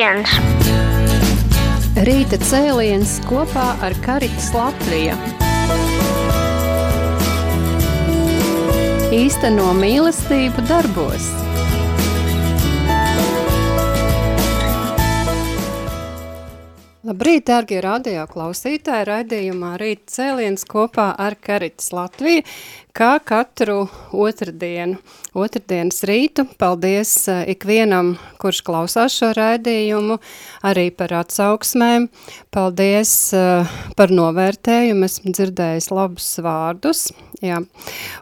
viens. Rīta cēliens kopā ar Karitas Latviju. Īsteno mīlestību darbos. Labrīt, dārgie radio klausītāji, raidījumā Rīt cēliens kopā ar Karitas Latviju, kā katru otrdienu, otrdienas rītu. Paldies uh, ikvienam, kurš klausās šo raidījumu, arī par atsauksmēm. Paldies uh, par novērtējumu, esmu dzirdējis labus vārdus. Jā.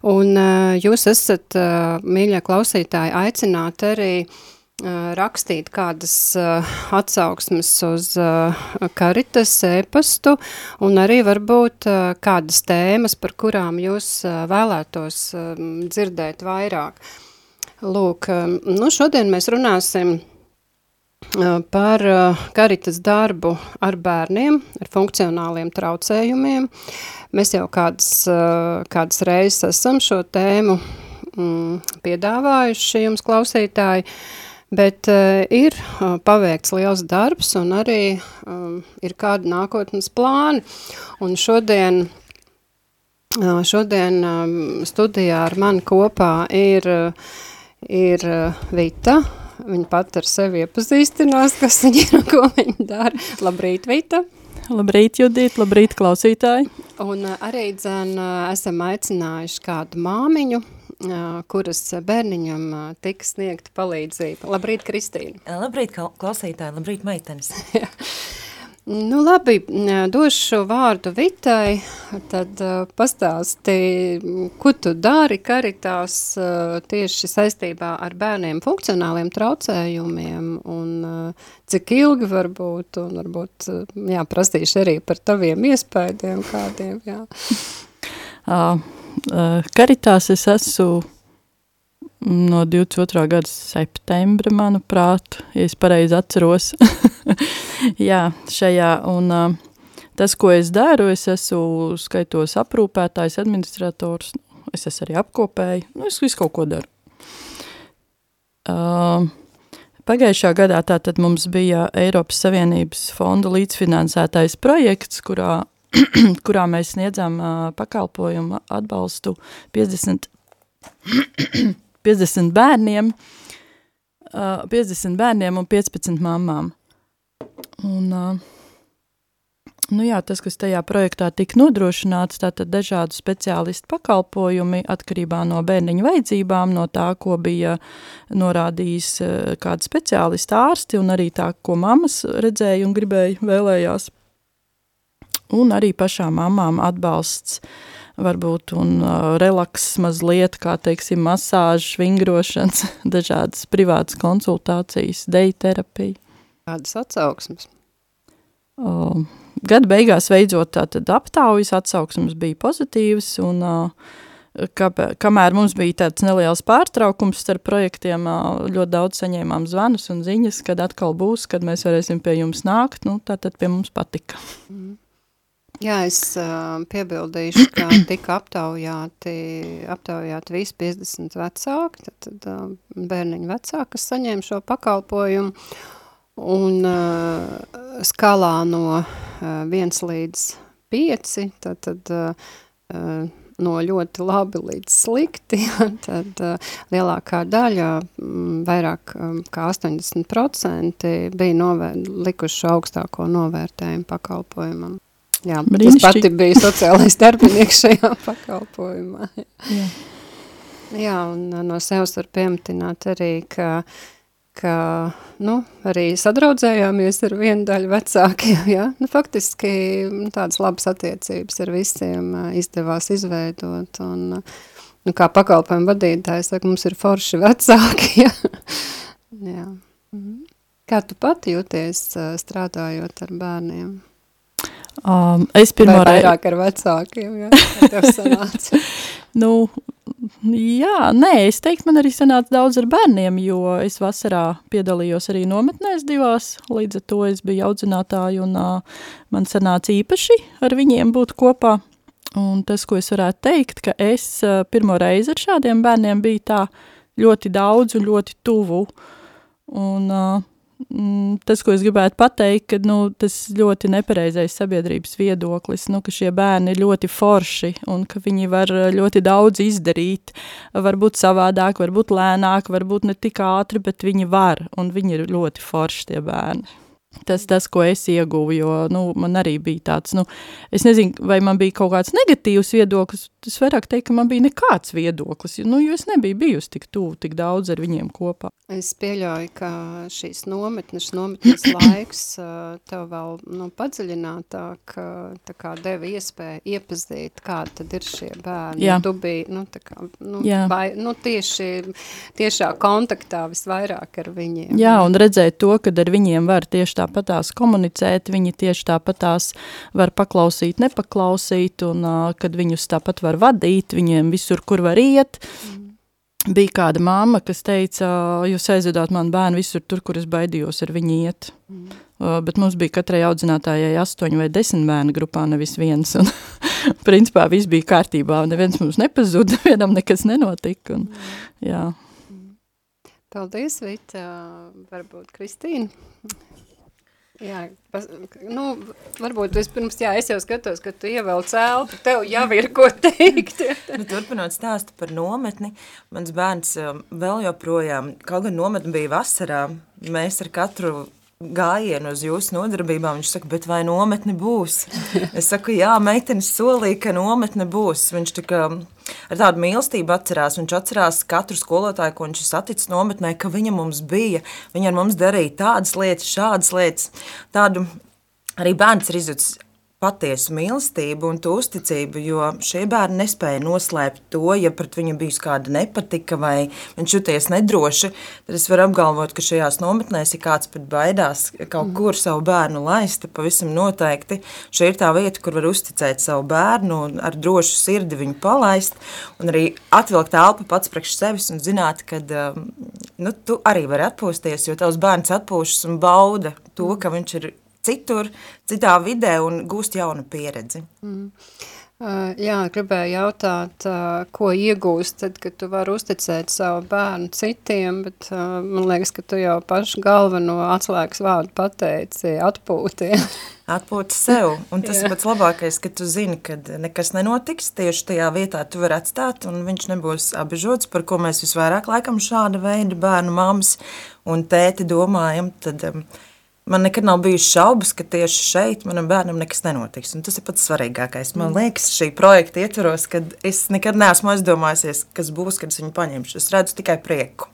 Un uh, jūs esat, mīļie klausītāji, aicināti arī rakstīt kādas atsauksmes uz karitas ēpastu un arī varbūt kādas tēmas, par kurām jūs vēlētos dzirdēt vairāk. Lūk, nu šodien mēs runāsim par karitas darbu ar bērniem, ar funkcionāliem traucējumiem. Mēs jau kādas, kādas reizes esam šo tēmu piedāvājuši jums klausītāji, uh, Bet uh, ir uh, paveikts liels darbs un arī um, ir kādi nākotnes plāni. Un šodien, uh, šodien um, studijā ar mani kopā ir, uh, ir uh, Vita. Viņa pat ar sevi iepazīstinās, kas viņa ir un ko viņa dara. Labrīt, Vita! Labrīt, Judīt, labrīt, klausītāji! Un uh, arī, dzen, uh, esam aicinājuši kādu māmiņu, kuras bērniņam tika sniegta palīdzība. Labrīt, Kristīna! Labrīt, klausītāji! Labrīt, meitenes! Nu labi, došu vārdu Vitai, tad pastāsti, ko tu dari karitās tieši saistībā ar bērniem funkcionāliem traucējumiem un cik ilgi varbūt, un varbūt, jā, prastīšu arī par taviem iespējiem kādiem, jā. Uh, Karitās es esmu no 22. gada septembra, manuprāt, ja es pareizi atceros. Jā, šajā, un uh, tas, ko es daru, es esmu skaitos aprūpētājs, administrators, es esmu arī apkopēji, nu, es visu kaut ko daru. Uh, Pagājušā gadā tātad mums bija Eiropas Savienības fonda līdzfinansētais projekts, kurā kurā mēs sniedzam uh, pakalpojumu atbalstu 50, 50 bērniem, uh, 50 bērniem un 15 mamām. Un, uh, nu jā, tas, kas tajā projektā tika nodrošināts, tātad dažādu speciālistu pakalpojumi atkarībā no bērniņa vajadzībām, no tā, ko bija norādījis uh, kāda speciālista ārsti un arī tā, ko mammas redzēja un gribēja vēlējās un arī pašām mamām atbalsts varbūt un uh, relaks mazliet, kā teiksim, masāžas, vingrošanas, dažādas privātas konsultācijas, deju terapija. Kādas atsauksmes? Uh, gada beigās veidzot tātad aptaujas atsauksmes bija pozitīvas un uh, ka, kamēr mums bija tāds neliels pārtraukums starp projektiem, ļoti daudz saņēmām zvanus un ziņas, kad atkal būs, kad mēs varēsim pie jums nākt, nu tātad pie mums patika. Mm. Jā, es uh, piebildīšu, ka tika aptaujāti, aptaujāti visi 50 vecāki, tad, tad uh, bērniņu vecāki, kas saņēma šo pakalpojumu, un uh, skalā no uh, 1 līdz 5, tad, tad uh, no ļoti labi līdz slikti, tad uh, lielākā daļa, m, vairāk um, kā 80% bija novēr, likuši augstāko novērtējumu pakalpojumam. Jā, es pati biju sociālais darbinieks šajā pakalpojumā. Jā. Jā, un uh, no sevis var pieminēt arī, ka, ka nu, arī sadraudzējāmies ar vienu daļu vecākiem. Ja? Nu, faktiski nu, tādas labas attiecības ar visiem uh, izdevās izveidot. Un, uh, nu, kā pakalpojumu vadītājs saka, mums ir forši vecāki. Ja? Jā. Mhm. Kā tu pati jūties strādājot ar bērniem? Um, es pirmo reizi. Vairāk ar vecākiem, jā, tev sanāca. nu, jā, nē, es teiktu, man arī sanāca daudz ar bērniem, jo es vasarā piedalījos arī nometnēs divās, līdz ar to es biju audzinātāji un uh, man sanāca īpaši ar viņiem būt kopā. Un tas, ko es varētu teikt, ka es uh, pirmo reizi ar šādiem bērniem biju tā ļoti daudz un ļoti tuvu. Un uh, tas, ko es gribētu pateikt, ka nu, tas ļoti nepareizais sabiedrības viedoklis, nu, ka šie bērni ir ļoti forši un ka viņi var ļoti daudz izdarīt, varbūt savādāk, varbūt lēnāk, varbūt ne tik ātri, bet viņi var, un viņi ir ļoti forši tie bērni. Tas, tas, ko es ieguvu, jo, nu, man arī bija tāds, nu, es nezinu, vai man bija kaut kāds negatīvs viedoklis, es vairāk teiktu, ka man bija nekāds viedoklis, nu, jo es nebiju bijusi tik tuvu, tik daudz ar viņiem kopā. Es pieļauju, ka šīs nometnes, nometnes laiks tev vēl, nu, padziļinātāk, tā kā deva iespēju iepazīt, kā tad ir šie bērni. Jā. Tu biji, nu, tā kā, nu, Jā. vai, nu, tieši, tiešā kontaktā visvairāk ar viņiem. Jā, un redzēt to, kad ar viņiem var tieši tāpatās komunicēt, viņi tieši tāpatās var paklausīt, nepaklausīt, un uh, kad viņus tāpat var vadīt, viņiem visur, kur var iet. Mm. Bija kāda mamma, kas teica, jūs aizvedāt manu bērnu visur tur, kur es baidījos ar viņu iet. Mm. Uh, bet mums bija katrai audzinātājai astoņi vai desmit bērnu grupā, nevis viens. Un, principā viss bija kārtībā, un neviens mums nepazuda, vienam nekas nenotika. Un, jā. Paldies, Vita. Varbūt Kristīna. Jā, pas, nu, varbūt es pirms, jā, es jau skatos, ka tu ievēl cēltu, tev jau ir ko teikt. nu, turpinot stāstu par nometni, mans bērns um, vēl joprojām, kaut gan nometni bija vasarā, mēs ar katru gājienu uz jūsu nodarbībām. Viņš saka, bet vai nometne būs? Es saku, jā, meitenes solīja, ka nometne būs. Viņš tika ar tādu mīlestību atcerās. Viņš atcerās katru skolotāju, ko viņš saticis nometnē, ka viņa mums bija. Viņa ar mums darīja tādas lietas, šādas lietas. Tādu arī bērns ir izjutis patiesu mīlestību un uzticību, jo šie bērni nespēja noslēpt to, ja pret viņu bijusi kāda nepatika vai viņš juties nedroši, tad es varu apgalvot, ka šajās nometnēs, ja kāds pat baidās kaut kur savu bērnu laist, pavisam noteikti šī ir tā vieta, kur var uzticēt savu bērnu un ar drošu sirdi viņu palaist un arī atvilkt elpu pats priekš sevis un zināt, ka um, nu, tu arī vari atpūsties, jo tavs bērns atpūšas un bauda to, ka viņš ir citur, citā vidē un gūst jaunu pieredzi. Mm. Uh, jā, gribēju jautāt, uh, ko iegūst, tad, kad tu vari uzticēt savu bērnu citiem, bet uh, man liekas, ka tu jau pašu galveno atslēgas vārdu pateici atpūti. Atpūti sev, un tas ir pats labākais, ka tu zini, ka nekas nenotiks, tieši tajā vietā tu vari atstāt, un viņš nebūs apbežots, par ko mēs visvairāk laikam šāda veida bērnu mammas un tēti domājam, tad um, man nekad nav bijušas šaubas, ka tieši šeit manam bērnam nekas nenotiks. Un tas ir pats svarīgākais. Man mm. liekas, šī projekta ietvaros, kad es nekad neesmu aizdomājusies, kas būs, kad es viņu paņemšu. Es redzu tikai prieku.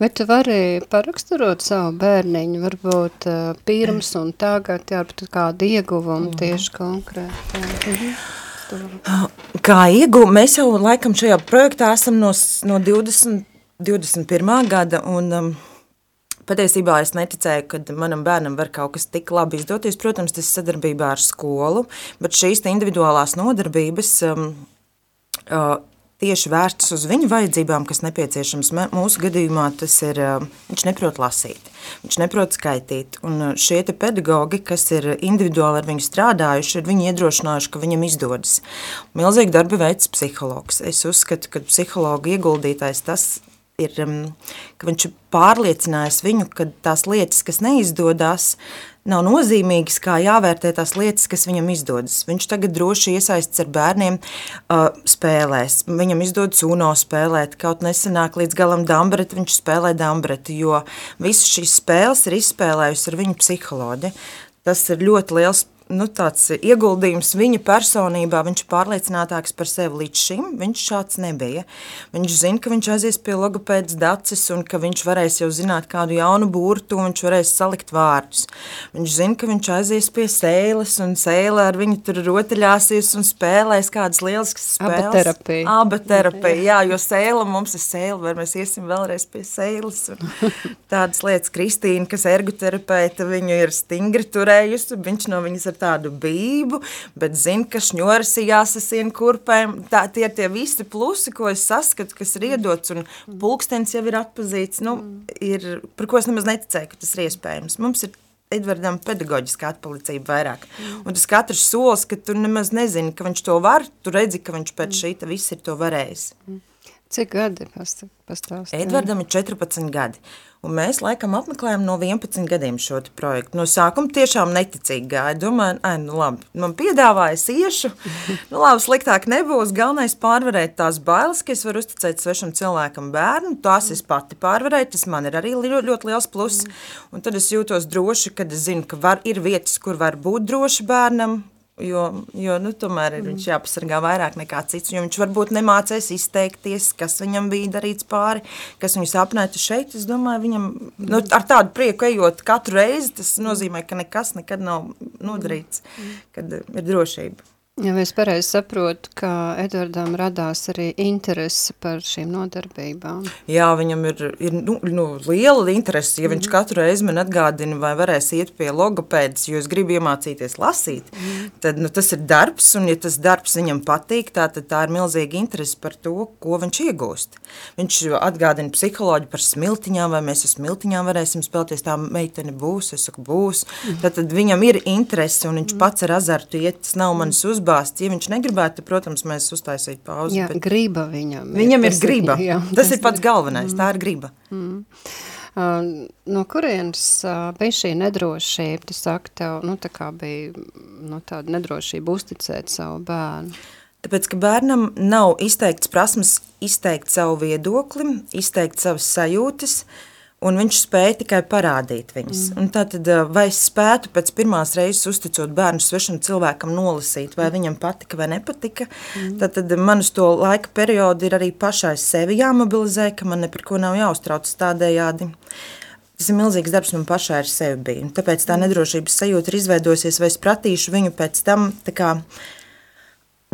Vai tu vari paraksturot savu bērniņu, varbūt uh, pirms un tagad, jā, bet kādu ieguvumu tieši konkrēti? Mhm. Kā ieguvumu? Mēs jau laikam šajā projektā esam no, no 20, 21. gada un um, Patiesībā es neticēju, ka manam bērnam var kaut kas tik labi izdoties. Protams, tas ir sadarbībā ar skolu, bet šīs individuālās nodarbības um, uh, tieši vērstas uz viņu vajadzībām, kas nepieciešams. Mūsu gadījumā tas ir, uh, viņš neprot lasīt, viņš neprot skaitīt. Un uh, šie te pedagogi, kas ir individuāli ar viņu strādājuši, ir viņi iedrošinājuši, ka viņam izdodas. Milzīgi darba veids psihologs. Es uzskatu, ka psihologa ieguldītais tas ir, um, ka viņš ir pārliecinājis viņu, ka tās lietas, kas neizdodas, nav nozīmīgas, kā jāvērtē tās lietas, kas viņam izdodas. Viņš tagad droši iesaistas ar bērniem uh, spēlēs. Viņam izdodas UNO spēlēt, kaut nesenāk līdz galam dambreti, viņš spēlē dambreti, jo visas šīs spēles ir izspēlējusi ar viņu psiholoģi. Tas ir ļoti liels nu, tāds ieguldījums viņa personībā, viņš ir pārliecinātāks par sevi līdz šim, viņš šāds nebija. Viņš zina, ka viņš aizies pie logopēdas dacis un ka viņš varēs jau zināt kādu jaunu burtu, un viņš varēs salikt vārdus. Viņš zina, ka viņš aizies pie sēles un sēle ar viņu tur rotaļāsies un spēlēs kādas lieliskas spēles. Abaterapija. Abaterapija, jā, jo sēle mums ir sēle, vai mēs iesim vēlreiz pie sēles. Tādas lietas Kristīna, kas ergoterapeita, viņu ir stingri turējusi, viņš no viņas ar tādu bību, bet zina, ka šņoras ir jāsasien kurpēm. Tā, tie ir tie visi plusi, ko es saskatu, kas ir iedots, un pulkstens jau ir atpazīts, nu, ir, par ko es nemaz neticēju, ka tas ir iespējams. Mums ir Edvardam pedagoģiskā atpalicība vairāk. Un tas katrs solis, ka tu nemaz nezini, ka viņš to var, tu redzi, ka viņš pēc šī viss ir to varējis. Cik gadi pastāst? Edvardam ir 14 gadi. Un mēs laikam apmeklējam no 11 gadiem šo projektu. No sākuma tiešām neticīgi gāja. Domāju, ai, nu labi, man piedāvāja, es iešu. Nu labi, sliktāk nebūs. Galvenais pārvarēt tās bailes, ka es varu uzticēt svešam cilvēkam bērnu. Tās es pati pārvarēju, tas man ir arī ļoti, ļoti liels pluss. Un tad es jūtos droši, kad es zinu, ka var, ir vietas, kur var būt droši bērnam, Jo, jo nu, tomēr ir viņš jāpasargā vairāk nekā cits. Viņš varbūt nemācēs izteikties, kas viņam bija darīts pāri, kas viņu sapnētu šeit. Es domāju, viņam nu, ar tādu prieku ejot katru reizi, tas nozīmē, ka nekas nekad nav nodarīts, kad ir drošība. Ja es pareizi saprotu, ka Edvardam radās arī interese par šīm nodarbībām. Jā, viņam ir, ir nu, nu, liela interese, ja viņš mm. katru reizi man atgādina, vai varēs iet pie logopēdas, jo es gribu iemācīties lasīt, mm. tad nu, tas ir darbs, un ja tas darbs viņam patīk, tā, tad tā ir milzīga interese par to, ko viņš iegūst. Viņš atgādina psiholoģi par smiltiņām, vai mēs ar smiltiņām varēsim spēlēties, tā meitene būs, es saku būs. Mm. Tad, tad viņam ir interese, un viņš mm. pats ar azartu iet, tas nav manas uzmanības, uzbāzt. Ja viņš negribētu, tad, protams, mēs uztaisītu pauzi. Jā, bet... griba viņam. Viņam ir, ir griba. Jā, tas, ir pats galvenais, mm. tā ir griba. Mm. Uh, no kurienes uh, bija šī nedrošība? Tu saki, tev nu, tā bija nu, tāda nedrošība uzticēt savu bērnu. Tāpēc, ka bērnam nav izteikts prasmes izteikt savu viedokli, izteikt savas sajūtas, uh, un viņš spēja tikai parādīt viņas. Mm. Tātad, vai es spētu pēc pirmās reizes uzticot bērnu svešam cilvēkam nolasīt, vai mm. viņam patika vai nepatika, mm. tad man uz to laika periodu ir arī pašai sevi jāmobilizē, ka man par ko nav jāuztrauc tādējādi. Tas ir milzīgs darbs man pašai ar sevi bija. Tāpēc tā nedrošības sajūta ir izveidojusies, vai es pratīšu viņu pēc tam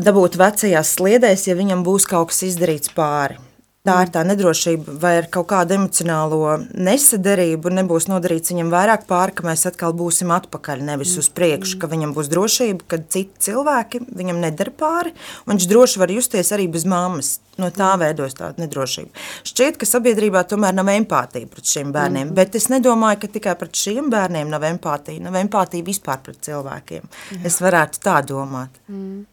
dabūt vecajās sliedēs, ja viņam būs kaut kas izdarīts pāri. Tā ir tā nedrošība, vai ar kaut kādu emocionālo nesadarību nebūs nodarīts viņam vairāk pāri, ka mēs atkal būsim atpakaļ, nevis uz priekšu, ka viņam būs drošība, ka citi cilvēki viņam nedara pāri, un viņš droši var justies arī bez mammas. No tā veidos tāda nedrošība. Šķiet, ka sabiedrībā tomēr nav empātija pret šiem bērniem, mm. bet es nedomāju, ka tikai pret šiem bērniem nav empātija, nav empātija vispār pret cilvēkiem. Jā. Es varētu tā domāt. Mm.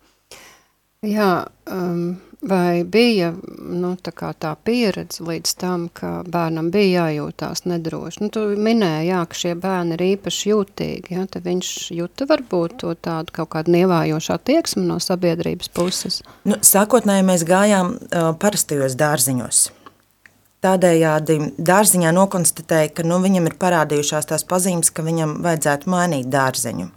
Jā, um, Vai bija nu, tā, tā pieredze līdz tam, ka bērnam bija jājūtās nedroši? Nu, tu minēji, jā, ka šie bērni ir īpaši jūtīgi. Ja? Tad viņš jūta varbūt to tādu kaut kādu nievājošu attieksmi no sabiedrības puses. Nu, sākotnēji mēs gājām uh, parastajos dārziņos. Tādējādi dārziņā nokonstatēja, ka nu, viņam ir parādījušās tās pazīmes, ka viņam vajadzētu mainīt dārziņu.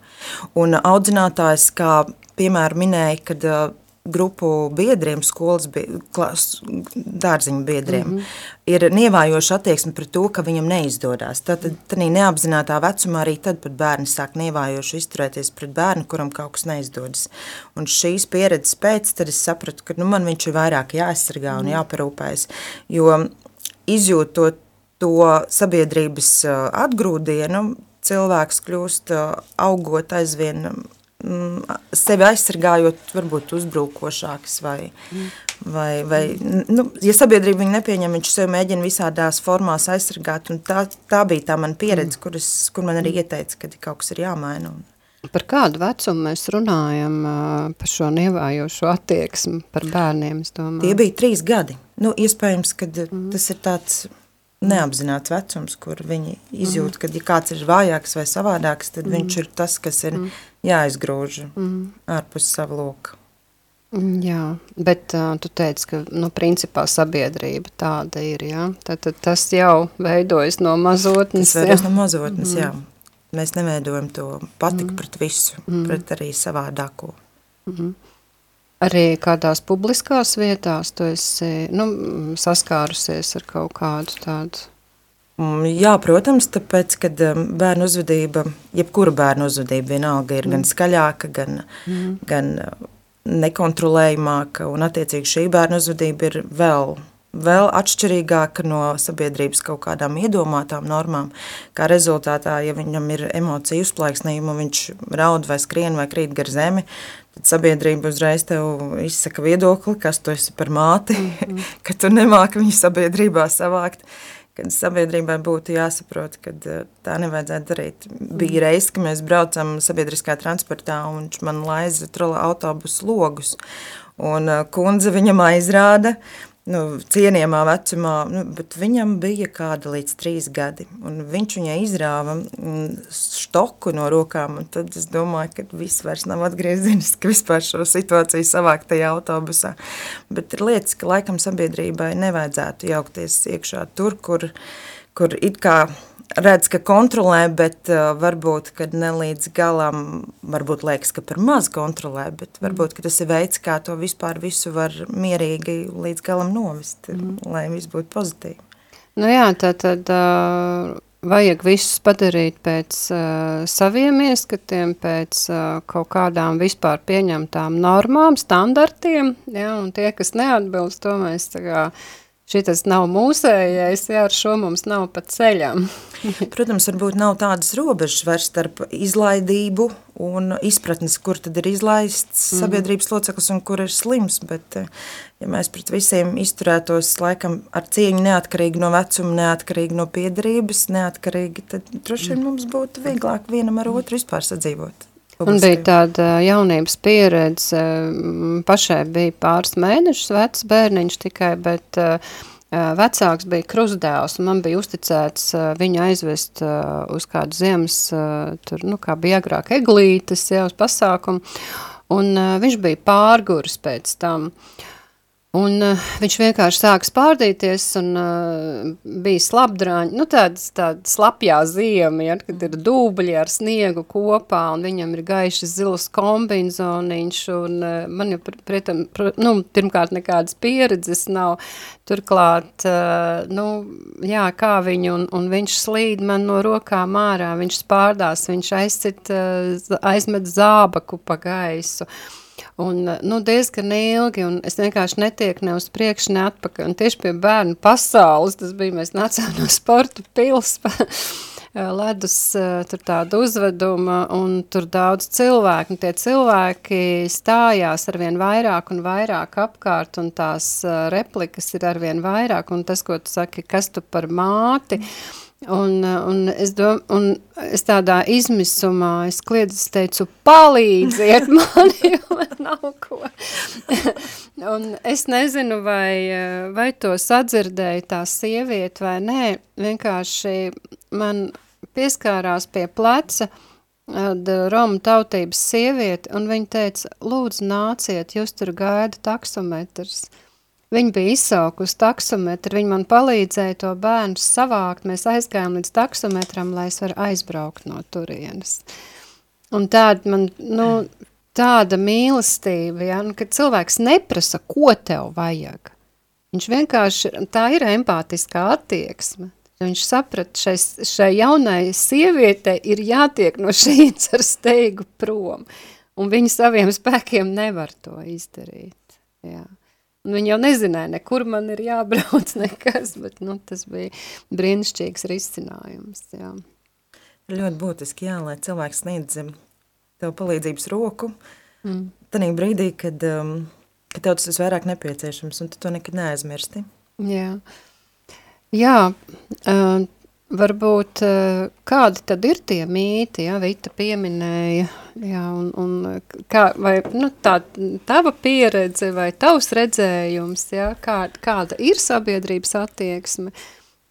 Un audzinātājs, kā piemēram minēja, kad uh, grupu biedriem, skolas klas, dārziņu biedriem, mm -hmm. ir nievājoša attieksme pret to, ka viņam neizdodas. Tad tādā neapzinātā vecumā arī tad pat bērni sāk nievājoši izturēties pret bērnu, kuram kaut kas neizdodas. Un šīs pieredzes pēc tad es sapratu, ka nu, man viņš ir vairāk jāaizsargā un mhm. jāparūpējas, jo izjūtot to sabiedrības atgrūdienu, cilvēks kļūst augot aizvien Mm, sevi aizsargājot, varbūt uzbrukošāks vai, mm. vai, vai nu, ja sabiedrība viņu nepieņem, viņš sevi mēģina visādās formās aizsargāt, un tā, tā bija tā man pieredze, mm. kuras, kur man arī ieteica, ka kaut kas ir jāmaina. Par kādu vecumu mēs runājam par šo nievājošo attieksmi par bērniem, es domāju? Tie bija trīs gadi. Nu, iespējams, ka mm. tas ir tāds neapzināts vecums, kur viņi izjūt, mm. ka ja kāds ir vājāks vai savādāks, tad mm. viņš ir tas, kas ir mm jāizgrūž mm. ārpus savu loku. Jā, bet uh, tu teici, ka, nu, principā sabiedrība tāda ir, jā? Tad, tad tas jau veidojas no mazotnes. Tas veidojas no mazotnes, mm. jā. Mēs neveidojam to patiku mm. pret visu, mm. pret arī savādāko. Mm. Arī kādās publiskās vietās tu esi, nu, saskārusies ar kaut kādu tādu jā, protams, tāpēc, kad um, bērnu uzvedība, jebkura bērnu uzvedība vienalga ir mm. gan skaļāka, gan, mm. gan uh, nekontrolējumāka, un attiecīgi šī bērnu uzvedība ir vēl, vēl atšķirīgāka no sabiedrības kaut kādām iedomātām normām, kā rezultātā, ja viņam ir emocija uzplaiksnījuma, viņš raud vai skrien vai krīt gar zemi, tad sabiedrība uzreiz tev izsaka viedokli, kas tu esi par māti, mm. ka tu nemāki viņu sabiedrībā savākt, kad sabiedrībai būtu jāsaprot, ka eh, tā nevajadzētu darīt. Bija reizes, ka mēs braucam sabiedriskā transportā un viņš man laiza trola autobusu logus. Un eh, kundze viņam aizrāda, nu, cienījamā vecumā, nu, bet viņam bija kāda līdz trīs gadi, un viņš viņai izrāva štoku no rokām, un tad es domāju, ka viss vairs nav atgriezeniski vispār šo situāciju savākt tajā autobusā. Bet ir lietas, ka laikam sabiedrībai nevajadzētu jaukties iekšā tur, kur, kur it kā redz, ka kontrolē, bet uh, varbūt, kad ne līdz galam, varbūt liekas, ka par maz kontrolē, bet varbūt, ka tas ir veids, kā to vispār visu var mierīgi līdz galam novest, mm. lai viss būtu pozitīvi. Nu jā, tad, tad uh, vajag visus padarīt pēc uh, saviem ieskatiem, pēc uh, kaut kādām vispār pieņemtām normām, standartiem, jā, un tie, kas neatbilst, to mēs tā kā šitas nav mūsējais, jā, ar šo mums nav pa ceļam. Protams, varbūt nav tādas robežas vairs starp izlaidību un izpratnes, kur tad ir izlaists mm. sabiedrības loceklis un kur ir slims, bet eh, ja mēs pret visiem izturētos laikam ar cieņu neatkarīgi no vecuma, neatkarīgi no piedarības, neatkarīgi, tad droši vien mums būtu vieglāk vienam ar otru vispār sadzīvot. Un bija tāda jaunības pieredze, pašai bija pāris mēnešus vecs bērniņš tikai, bet uh, vecāks bija krustdēls, man bija uzticēts uh, viņu aizvest uh, uz kādu ziemas, tur, nu, kā bija agrāk eglītes, jā, uz pasākumu, un viņš bija pārguris pēc tam. Uh, Un uh, viņš vienkārši sāka spārdīties un uh, bija slapdraņi, nu tāds, tāda slapjā ziema, ja, kad ir dūbļi ar sniegu kopā un viņam ir gaišas zilas kombinzoniņš un uh, man jau, pretam, pr, nu, pirmkārt nekādas pieredzes nav, turklāt, uh, nu, jā, kā viņu un, un viņš slīd man no rokām ārā, viņš spārdās, viņš aizcit, uh, aizmet zābaku pa gaisu. Uh, Un, nu, diezgan ilgi, un es vienkārši netieku ne uz priekšu, ne atpakaļ. Un tieši pie bērnu pasaules, tas bija, mēs nācām no sporta pils, ledus tur tāda uzveduma, un tur daudz cilvēku, un tie cilvēki stājās arvien vairāk un vairāk apkārt, un tās replikas ir arvien vairāk, un tas, ko tu saki, kas tu par māti, mm Un, un, es dom, un es tādā izmisumā, es kliedzu, es teicu, palīdziet man, jo man nav ko. un es nezinu, vai, vai to sadzirdēja tā sieviete vai nē, vienkārši man pieskārās pie pleca Roma tautības sieviete, un viņa teica, lūdzu nāciet, jūs tur gaida taksometrs. Viņa bija izsaukusi taksometru, viņa man palīdzēja to bērnu savākt, mēs aizgājām līdz taksometram, lai es varu aizbraukt no turienes. Un tāda man, nu, tāda mīlestība, ja, nu, kad cilvēks neprasa, ko tev vajag. Viņš vienkārši, tā ir empātiskā attieksme. Viņš saprat, šai, šai jaunai sievietei ir jātiek no šīs ar steigu prom, un viņa saviem spēkiem nevar to izdarīt. Jā. Un viņi jau nezināja, nekur man ir jābrauc, nekas, bet nu, tas bija brīnišķīgs risinājums. Jā. Ļoti būtiski, jā, lai cilvēks sniedz tev palīdzības roku mm. tanī brīdī, kad, um, kad tev tas visvairāk nepieciešams, un tu to nekad neaizmirsti. Jā, jā uh, Varbūt kādi tad ir tie mīti, ja Vita pieminēja, jā, un, un kā, vai nu, tā tava pieredze vai tavs redzējums, ja, kā, kāda ir sabiedrības attieksme,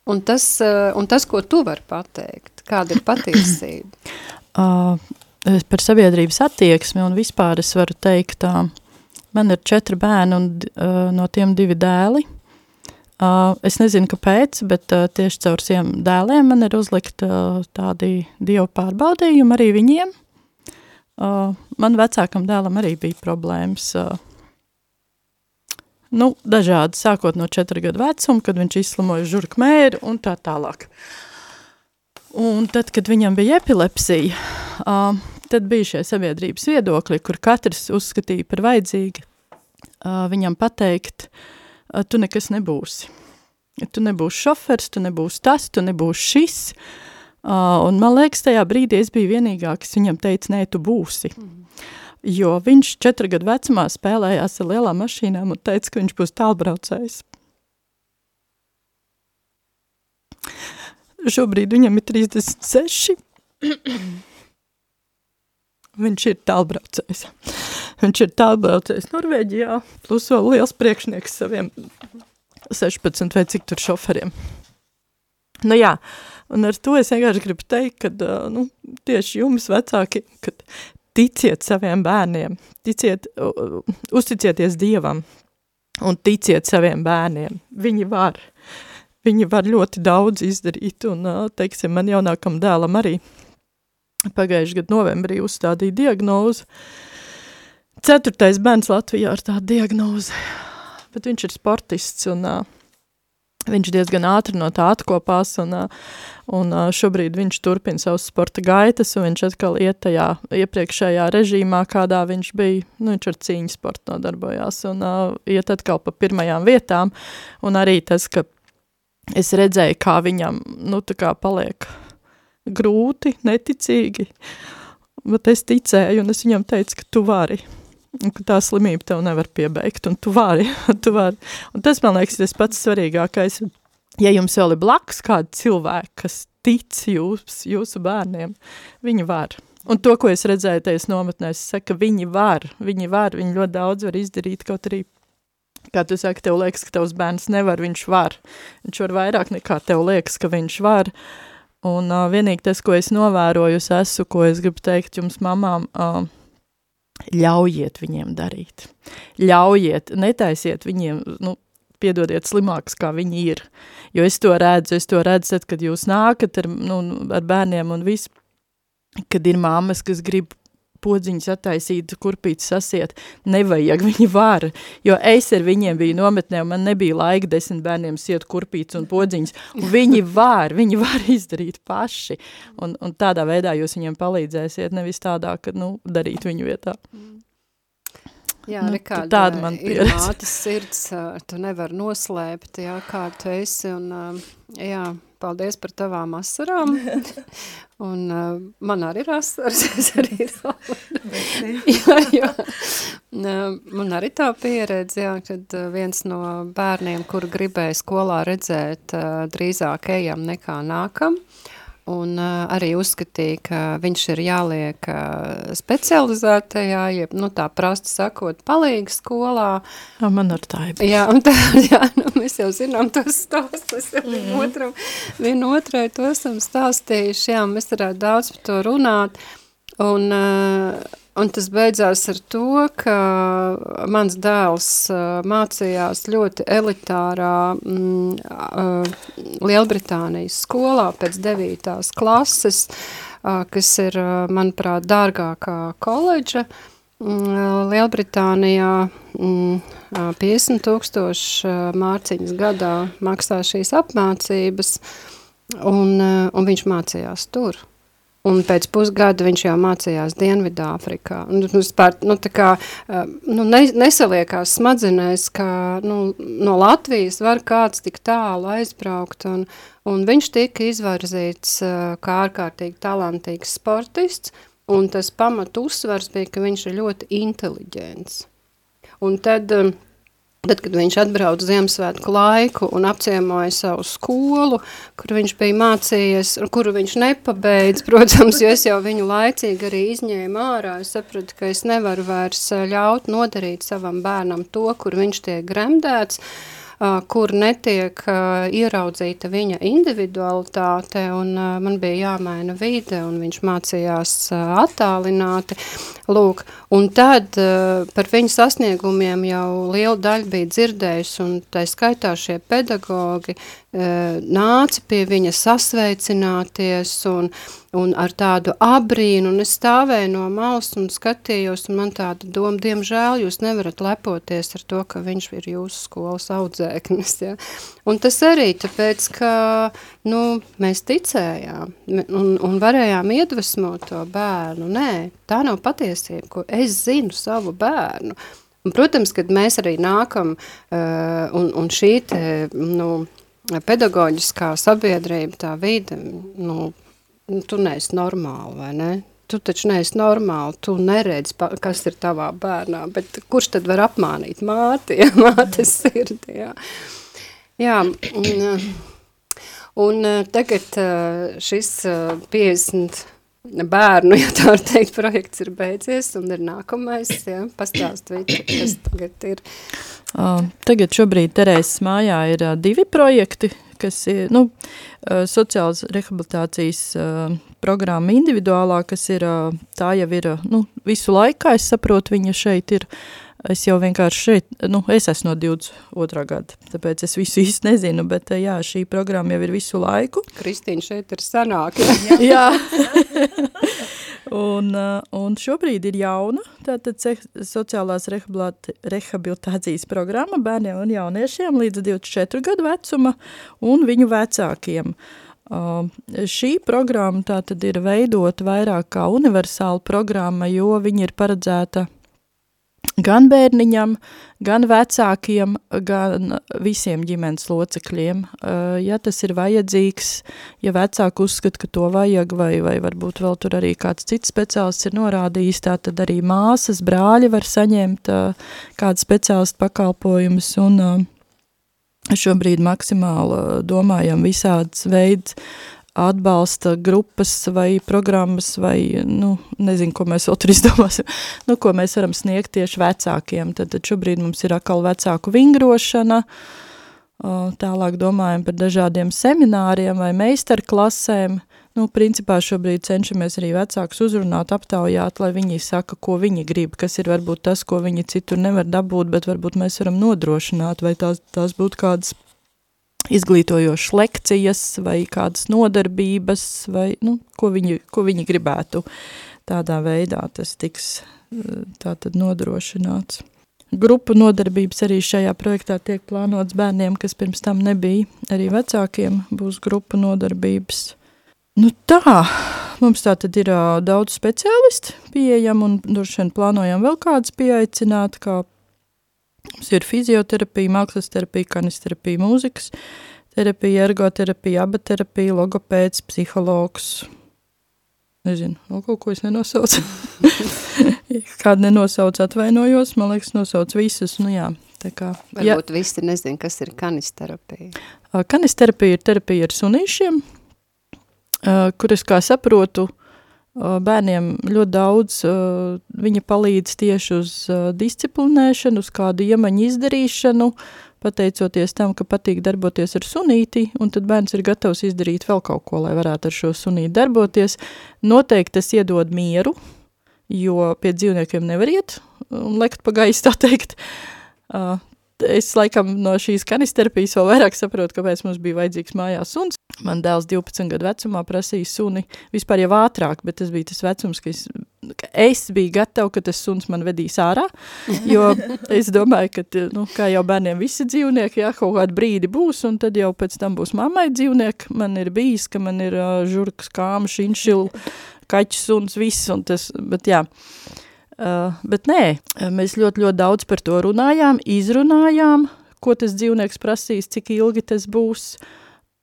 un tas, un tas, ko tu vari pateikt, kāda ir patiesība? Uh, par sabiedrības attieksmi un vispār es varu teikt, uh, man ir četri bērni un uh, no tiem divi dēli, es nezinu, kāpēc, bet uh, tieši caur šiem dēliem man ir uzlikt uh, tādi dievu pārbaudījumi arī viņiem. Uh, man vecākam dēlam arī bija problēmas. Uh, nu, dažādi, sākot no četru gadu vecuma, kad viņš izslimoja žurkmēri un tā tālāk. Un tad, kad viņam bija epilepsija, uh, tad bija šie sabiedrības viedokļi, kur katrs uzskatīja par vajadzīgi uh, viņam pateikt, uh, tu nekas nebūsi. Tu nebūsi šofers, tu nebūsi tas, tu nebūsi šis. Uh, un man liekas, tajā brīdī es biju vienīgā, kas viņam teica, nē, tu būsi. Mm. Jo viņš četru gadu vecumā spēlējās ar lielām mašīnām un teica, ka viņš būs tālbraucējs. Šobrīd viņam ir 36. viņš ir tālbraucējs. Viņš ir tālbraucējs Norvēģijā, plus vēl liels priekšnieks saviem 16 vai cik tur šoferiem. Nu jā, un ar to es vienkārši gribu teikt, ka nu, tieši jums vecāki, kad ticiet saviem bērniem, ticiet, uzticieties Dievam un ticiet saviem bērniem. Viņi var, viņi var ļoti daudz izdarīt, un, teiksim, man jaunākam dēlam arī pagājuši gadu novembrī uzstādīja diagnozi. Ceturtais bērns Latvijā ar tādu diagnozi, bet viņš ir sportists un uh, viņš diezgan ātri no tā atkopās, un, un šobrīd viņš turpina savus sporta gaitas, un viņš atkal iet tajā iepriekšējā režīmā, kādā viņš bija, nu, viņš ar cīņu sportu nodarbojās, un uh, iet atkal pa pirmajām vietām, un arī tas, ka es redzēju, kā viņam, nu, tā kā paliek grūti, neticīgi, bet es ticēju, un es viņam teicu, ka tu vari, ka tā slimība tev nevar piebeigt, un tu vari, tu vari. Un tas, man liekas, tas pats svarīgākais, ja jums vēl ir blakus kādi cilvēki, kas tic jūs, jūsu bērniem, viņi var. Un to, ko es redzēju tajās nometnēs, es saku, ka viņi var, viņi var, viņi ļoti daudz var izdarīt, kaut arī, kā tu saki, tev liekas, ka tavs bērns nevar, viņš var. Viņš var vairāk nekā tev liekas, ka viņš var. Un uh, vienīgi tas, ko es novēroju, es esmu, ko es gribu teikt jums mamām, uh, ļaujiet viņiem darīt. Ļaujiet, netaisiet viņiem, nu, piedodiet slimāks, kā viņi ir. Jo es to redzu, es to redzu, tad, kad jūs nākat ar, nu, ar bērniem un visu, kad ir māmas, kas grib podziņas attaisīt, kurpītes sasiet, nevajag, viņi var, jo es ar viņiem biju nometnē, un man nebija laika desmit bērniem siet kurpītes un podziņas, un viņi var, viņi var izdarīt paši, un, un tādā veidā jūs viņiem palīdzēsiet, nevis tādā, ka, nu, darīt viņu vietā. Jā, Nu, Rikārda, tāda man ir pieredze. mātes sirds, tu nevar noslēpt, jā, kā tu esi, un jā, paldies par tavām asarām, un ā, man arī ir asaras, es arī jā, jā, Ā, man arī tā pieredze, jā, kad ā, viens no bērniem, kuru gribēja skolā redzēt, ā, drīzāk ejam nekā nākam, un uh, arī uzskatīja, ka viņš ir jāliek uh, specializētajā, jeb, nu tā prasti sakot, palīga skolā. Jā, man ar tā ir. Jā, un tā, jā, nu, mēs jau zinām tos stāstus, jau mm. otram, vienotrai to esam stāstījuši, jā, mēs varētu daudz par to runāt, un, uh, un tas beidzās ar to, ka mans dēls uh, mācījās ļoti elitārā mm, uh, Lielbritānijas skolā pēc devītās klases, kas ir, manuprāt, dārgākā koledža. Mm, Lielbritānijā mm, ā, 50 tūkstoši ā, mārciņas gadā maksā šīs apmācības, un, un viņš mācījās tur. Un pēc pusgada viņš jau mācījās Dienvidāfrikā. Un, nu, spār, nu, kā, ā, nu, ne, nesaliekās smadzenēs, ka nu, no Latvijas var kāds tik tālu aizbraukt, un, un viņš tika izvarzīts ā, kā ārkārtīgi talantīgs sportists, un tas pamat uzsvars bija, ka viņš ir ļoti inteliģents. Un tad, um, tad, kad viņš atbrauca Ziemassvētku laiku un apciemoja savu skolu, kur viņš bija mācījies, kuru viņš nepabeidz, protams, jo es jau viņu laicīgi arī izņēmu ārā, es sapratu, ka es nevaru vairs ļaut nodarīt savam bērnam to, kur viņš tiek gremdēts, kur netiek ieraudzīta viņa individualitāte, un man bija jāmaina vide, un viņš mācījās attālināti, lūk, un tad par viņu sasniegumiem jau liela daļa bija dzirdējusi, un tā skaitā šie pedagogi nāca pie viņa sasveicināties, un, un ar tādu abrīnu, un es stāvēju no malas un skatījos, un man tāda doma, diemžēl jūs nevarat lepoties ar to, ka viņš ir jūsu skolas audzēknis, ja? Un tas arī tāpēc, ka, nu, mēs ticējām, un, un varējām iedvesmot to bērnu, nē, tā nav patiesība, ko es zinu savu bērnu, un, protams, kad mēs arī nākam, uh, un, un šī te, nu, pedagoģiskā sabiedrība, tā vide, nu, nu, tu neesi normāli, vai ne? Tu taču neesi normāli, tu neredzi, kas ir tavā bērnā, bet kurš tad var apmānīt māti, ja mātes sirdi, jā. Jā, un, uh, un uh, tagad uh, šis uh, 50 bērnu, ja tā var teikt, projekts ir beidzies un ir nākamais, ja, pastāst, Vita, kas tagad ir. Tagad šobrīd Terēzes mājā ir divi projekti, kas ir, nu, uh, sociālas rehabilitācijas uh, programma individuālā, kas ir, uh, tā jau ir, nu, visu laikā, es saprotu, viņa šeit ir Es jau vienkārši šeit, nu, es esmu no 22. gada, tāpēc es visu īsti nezinu, bet jā, šī programma jau ir visu laiku. Kristīna šeit ir sanāk. jā. un, un šobrīd ir jauna, tātad sociālās rehabilitācijas programma bērniem un jauniešiem līdz 24 gadu vecuma un viņu vecākiem. Uh, šī programma tātad ir veidota vairāk kā universāla programma, jo viņa ir paredzēta gan bērniņam, gan vecākiem, gan visiem ģimenes locekļiem. Ja tas ir vajadzīgs, ja vecāki uzskata, ka to vajag, vai, vai varbūt vēl tur arī kāds cits speciālists ir norādījis, tā tad arī māsas, brāļi var saņemt kādu speciālistu pakalpojumus, un šobrīd maksimāli domājam visāds veids, atbalsta grupas vai programmas vai, nu, nezinu, ko mēs tur izdomāsim, nu, ko mēs varam sniegt tieši vecākiem. Tad, tad šobrīd mums ir atkal vecāku vingrošana, tālāk domājam par dažādiem semināriem vai meistarklasēm. Nu, principā šobrīd cenšamies arī vecākus uzrunāt, aptaujāt, lai viņi saka, ko viņi grib, kas ir varbūt tas, ko viņi citur nevar dabūt, bet varbūt mēs varam nodrošināt, vai tās, tās būtu kādas izglītojošas lekcijas vai kādas nodarbības, vai, nu, ko, viņi, ko viņi gribētu. Tādā veidā tas tiks tātad nodrošināts. Grupu nodarbības arī šajā projektā tiek plānots bērniem, kas pirms tam nebija. Arī vecākiem būs grupu nodarbības. Nu tā, mums tā tad ir daudz speciālisti pieejam un droši vien plānojam vēl kādas pieaicināt, kā Mums ir fizioterapija, mākslas terapija, kanisterapija, mūzikas terapija, ergoterapija, abaterapija, logopēds, psihologs. Nezinu, no kaut ko es nenosaucu. Kādu nenosaucu atvainojos, man liekas, nosauc visus, nu jā. Tā kā, Varbūt ja, visi nezin, kas ir kanisterapija. Kanisterapija ir terapija ar sunīšiem, kur es kā saprotu, bērniem ļoti daudz viņa palīdz tieši uz disciplinēšanu, uz kādu iemaņu izdarīšanu, pateicoties tam, ka patīk darboties ar sunīti, un tad bērns ir gatavs izdarīt vēl kaut ko, lai varētu ar šo sunīti darboties. Noteikti tas iedod mieru, jo pie dzīvniekiem nevar iet un lekt pa gaisu, tā teikt. Es laikam no šīs kanisterapijas vēl vairāk saprotu, kāpēc mums bija vajadzīgs mājās suns. Man dēls 12 gadu vecumā prasīja suni vispār jau ātrāk, bet tas bija tas vecums, ka es, es biju gatava, ka tas suns man vedīs ārā, jo es domāju, ka, nu, kā jau bērniem visi dzīvnieki, jā, kaut kādu brīdi būs, un tad jau pēc tam būs mammai dzīvnieki. Man ir bijis, ka man ir uh, žurkas, kāma, šinšil, kaķis suns, viss, un tas, bet jā. Uh, bet nē, mēs ļoti, ļoti daudz par to runājām, izrunājām, ko tas dzīvnieks prasīs, cik ilgi tas būs.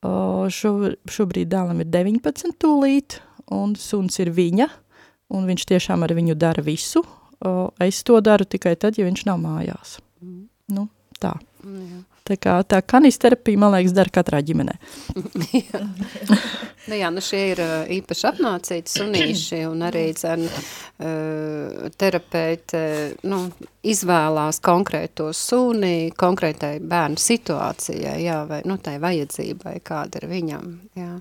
Uh, šo, šobrīd dēlam ir 19 tūlīt, un suns ir viņa, un viņš tiešām ar viņu dara visu. Uh, es to daru tikai tad, ja viņš nav mājās. Mm. Nu, tā. Mm, Tā kā tā kanisterapija, man liekas, dara katrā ģimenē. jā. nu jā, nu šie ir īpaši apmācīti sunīši un arī cen uh, terapeiti nu, izvēlās konkrēto suni konkrētai bērnu situācijai, jā, vai nu, tai vajadzībai, kāda ir viņam. Jā.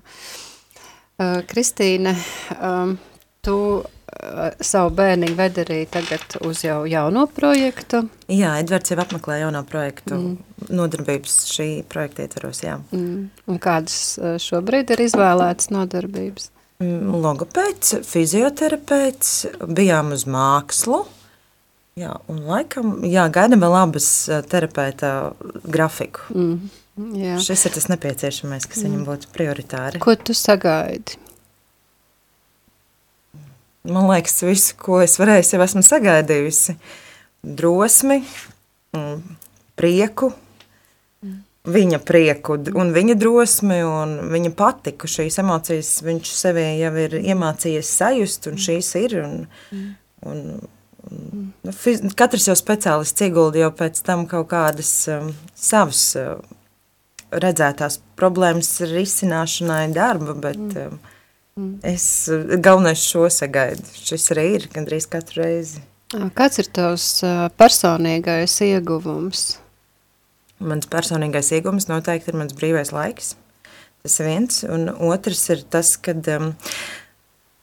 Uh, Kristīne, um, tu savu bērniņu ved arī tagad uz jau jauno projektu. Jā, Edvards jau apmeklē jauno projektu, mm. nodarbības šī projekta ietvaros, jā. Mm. Un kādas eh, šobrīd ir izvēlētas nodarbības? Mm, logopēds, fizioterapeits, bijām uz mākslu, jā, un laikam, jā, gaidam vēl abas eh, terapeita grafiku. Mm. Jā. Šis ir tas nepieciešamais, kas mm. viņam būtu prioritāri. Ko tu sagaidi? Man liekas, visu, ko es varēju, jau esmu sagaidījusi. Drosmi, prieku, viņa prieku un viņa drosmi un viņa patiku. Šīs emocijas viņš sevī jau ir iemācījies sajust, un šīs ir. Un, un, un, nu, fiz, katrs jau speciālists iegulda jau pēc tam kaut kādas um, savas uh, redzētās problēmas risināšanai darba, bet um, Mm. Es galvenais šo sagaidu. Šis arī ir gandrīz katru reizi. Kāds ir tavs personīgais ieguvums? Mans personīgais ieguvums noteikti ir mans brīvais laiks. Tas viens. Un otrs ir tas, kad um,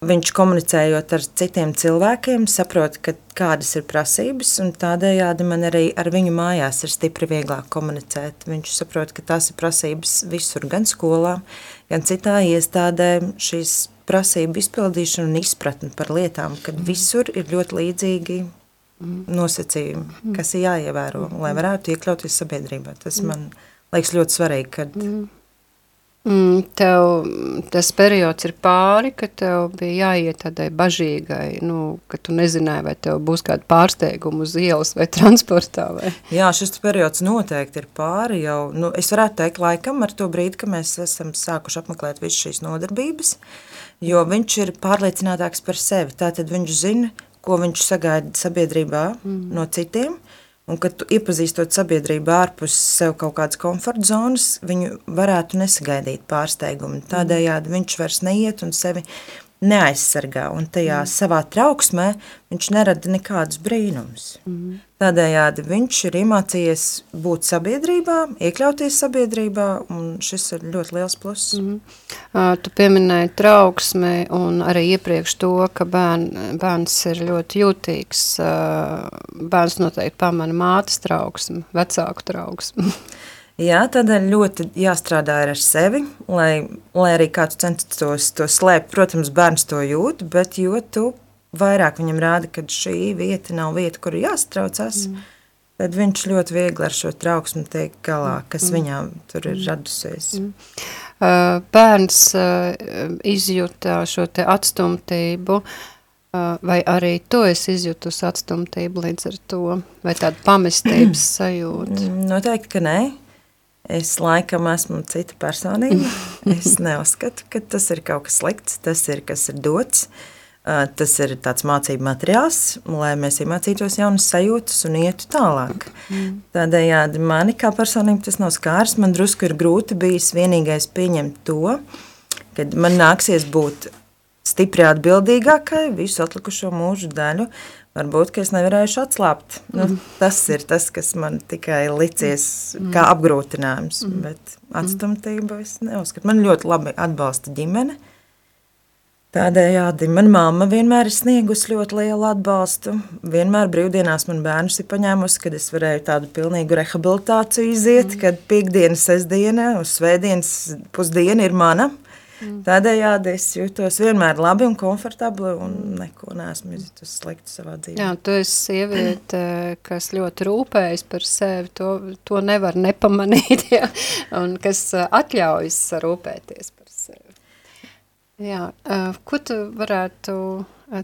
viņš komunicējot ar citiem cilvēkiem, saprot, ka kādas ir prasības, un tādējādi man arī ar viņu mājās ir stipri vieglāk komunicēt. Viņš saprot, ka tās ir prasības visur, gan skolā, gan citā iestādē. Šīs prasību izpildīšana un izpratne par lietām, kad mm. visur ir ļoti līdzīgi mm. nosacījumi, mm. kas ir jāievēro, lai varētu iekļauties sabiedrībā. Tas man liekas ļoti svarīgi, kad tev tas periods ir pāri, ka tev bija jāiet tādai bažīgai, nu, ka tu nezināji, vai tev būs kāda pārsteiguma uz ielas vai transportā. Vai? Jā, šis periods noteikti ir pāri jau, nu, es varētu teikt laikam ar to brīdi, ka mēs esam sākuši apmeklēt visu šīs nodarbības, jo viņš ir pārliecinātāks par sevi, tātad viņš zina, ko viņš sagaida sabiedrībā mm. no citiem, Un, kad tu iepazīstot sabiedrību ārpus sev kaut kādas komforta zonas, viņu varētu nesagaidīt pārsteigumu. Tādējādi viņš vairs neiet un sevi neaizsargā. Un tajā mm. savā trauksmē viņš nerada nekādus brīnumus. Mm. Tādējādi viņš ir iemācījies būt sabiedrībā, iekļauties sabiedrībā, un šis ir ļoti liels pluss. Mm. Uh, tu pieminēji trauksmi un arī iepriekš to, ka bērn, bērns ir ļoti jūtīgs. Uh, bērns noteikti pamana mātes trauksmi, vecāku trauksmi. Jā, tādēļ ļoti jāstrādā ar sevi, lai, lai arī kāds censtos to slēpt. Protams, bērns to jūt, bet jo tu vairāk viņam rāda, ka šī vieta nav vieta, kur jāstraucās, mm. tad viņš ļoti viegli ar šo trauksmu tiek galā, kas mm. viņām tur ir radusies. Mm. Uh, bērns uh, izjūta šo te atstumtību, uh, vai arī tu esi izjutusi atstumtību līdz ar to, vai tādu pamestības sajūtu? Noteikti, ka nē. Es laikam esmu cita personība. Es neuzskatu, ka tas ir kaut kas slikts, tas ir kas ir dots. Tas ir tāds mācību materiāls, lai mēs iemācītos jaunas sajūtas un ietu tālāk. Mm. Tādējādi mani kā personība tas nav skārs. Man drusku ir grūti bijis vienīgais pieņemt to, kad man nāksies būt stipri atbildīgākai visu atlikušo mūžu daļu, Varbūt, ka es nevarēšu atslābt. Nu, mm. Tas ir tas, kas man tikai licies mm. kā apgrūtinājums, mm. bet atstumtība es neuzskatu. Man ļoti labi atbalsta ģimene. Tādējādi man mamma vienmēr ir sniegusi ļoti lielu atbalstu. Vienmēr brīvdienās man bērnus ir paņēmusi, kad es varēju tādu pilnīgu rehabilitāciju iziet, mm. kad piekdiena, sestdiena, uz svētdienas pusdiena ir mana. Mm. Tādējādi es jūtos vienmēr labi un komfortabli un neko neesmu izjutusi sliktu savā dzīvē. Jā, tu esi sieviete, kas ļoti rūpējas par sevi, to, to nevar nepamanīt, jā, un kas atļaujas rūpēties par sevi. Jā, ko tu varētu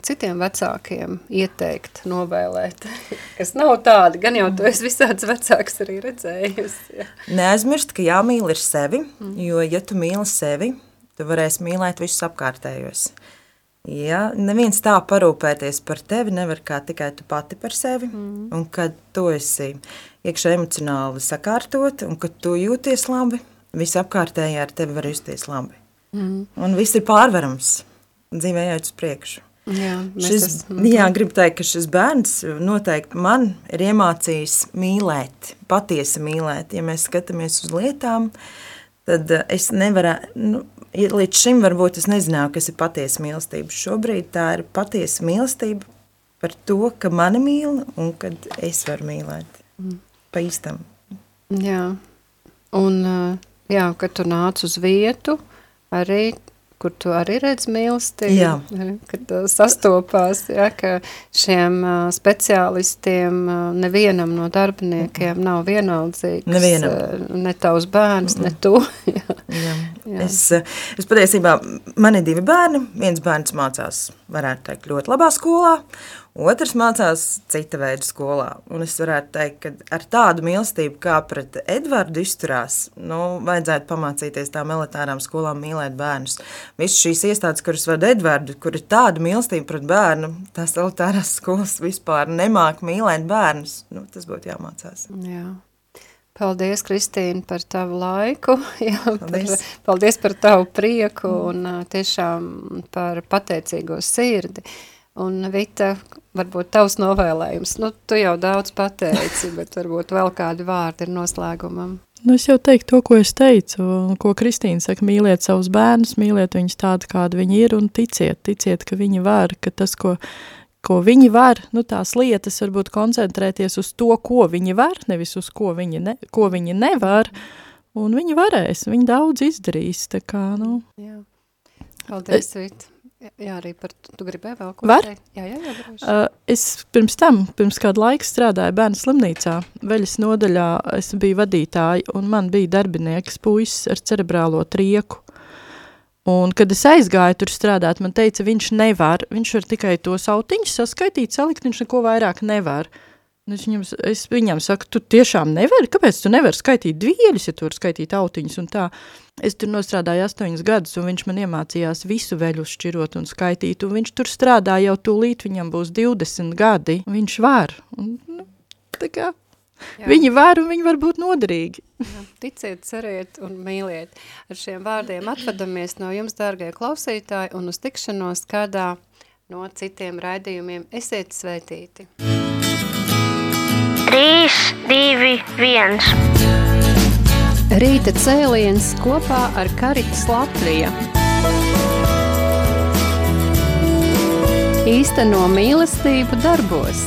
citiem vecākiem ieteikt, novēlēt, kas nav tādi, gan jau tu esi visāds vecāks arī redzējusi. Jā. Neaizmirst, ka jāmīl ir sevi, mm. jo ja tu mīli sevi, tu varēsi mīlēt visus apkārtējos. Ja neviens tā parūpēties par tevi nevar kā tikai tu pati par sevi, mm. un kad tu esi iekšā emocionāli sakārtot, un kad tu jūties labi, visi apkārtējie ar tevi var justies labi. Mm. Un viss ir pārvarams, dzīvē jāiet uz priekšu. Jā, šis, esam. jā, gribu teikt, ka šis bērns noteikti man ir iemācījis mīlēt, patiesi mīlēt. Ja mēs skatāmies uz lietām, tad es nevaru, nu, līdz šim varbūt es nezināju, kas ir patiesa mīlestība. Šobrīd tā ir patiesa mīlestība par to, ka mani mīl un kad es varu mīlēt mm. pa īstam. Jā, un jā, kad tu nāc uz vietu, arī kur tu arī redz mīlestību, jā. kad uh, sastopās, ja, ka šiem uh, speciālistiem nevienam no darbiniekiem mm -mm. nav vienaldzīgs, nevienam. Ne tavs bērns, mm -mm. ne tu. jā. Jā. Jā. Es, es patiesībā, man ir divi bērni, viens bērns mācās, varētu teikt, ļoti labā skolā, Otrs mācās cita veida skolā. Un es varētu teikt, ka ar tādu mīlestību, kā pret Edvardu izturās, nu, vajadzētu pamācīties tām elitārām skolām mīlēt bērnus. Visas šīs iestādes, kuras vada Edvardu, kur ir tāda mīlestība pret bērnu, tās elitārās skolas vispār nemāk mīlēt bērnus. Nu, tas būtu jāmācās. Jā. Paldies, Kristīna, par tavu laiku. Jā, paldies. Par, paldies par tavu prieku un uh, tiešām par pateicīgo sirdi. Un Vita, varbūt tavs novēlējums. Nu, tu jau daudz pateici, bet varbūt vēl kādi vārdi ir noslēgumam. Nu, es jau teiktu to, ko es teicu, ko Kristīna saka, mīliet savus bērnus, mīliet viņus tādu, kādi viņi ir un ticiet, ticiet, ka viņi var, ka tas, ko ko viņi var, nu tās lietas varbūt koncentrēties uz to, ko viņi var, nevis uz ko viņi, ne, ko viņi nevar, un viņi varēs, viņi daudz izdarīs, tā kā, nu. Jā, paldies, Vīt. Jā, arī par, tu gribēji vēl ko Var? teikt? Jā, jā, jā, droši. Uh, es pirms tam, pirms kādu laiku strādāju bērnu slimnīcā, veļas nodaļā es biju vadītāji, un man bija darbinieks puisis ar cerebrālo trieku, Un, kad es aizgāju tur strādāt, man teica, viņš nevar, viņš var tikai to sautiņus saskaitīt, salikt, viņš neko vairāk nevar. Un es viņam, es viņam saku, tu tiešām nevari, kāpēc tu nevari skaitīt dvieļus, ja tu vari skaitīt autiņus un tā. Es tur nostrādāju astoņus gadus, un viņš man iemācījās visu veļu šķirot un skaitīt, un viņš tur strādā jau tūlīt, viņam būs 20 gadi, viņš var. Un, nu, tā kā Jā. Viņi var un viņi var būt noderīgi. Jā, ticiet, ceriet un mīliet. Ar šiem vārdiem atvadamies no jums, dārgie klausītāji, un uz tikšanos kādā no citiem raidījumiem. Esiet svētīti! 3, 2, 1 Rīta cēliens kopā ar Karitas Latviju. Īsteno mīlestību darbos.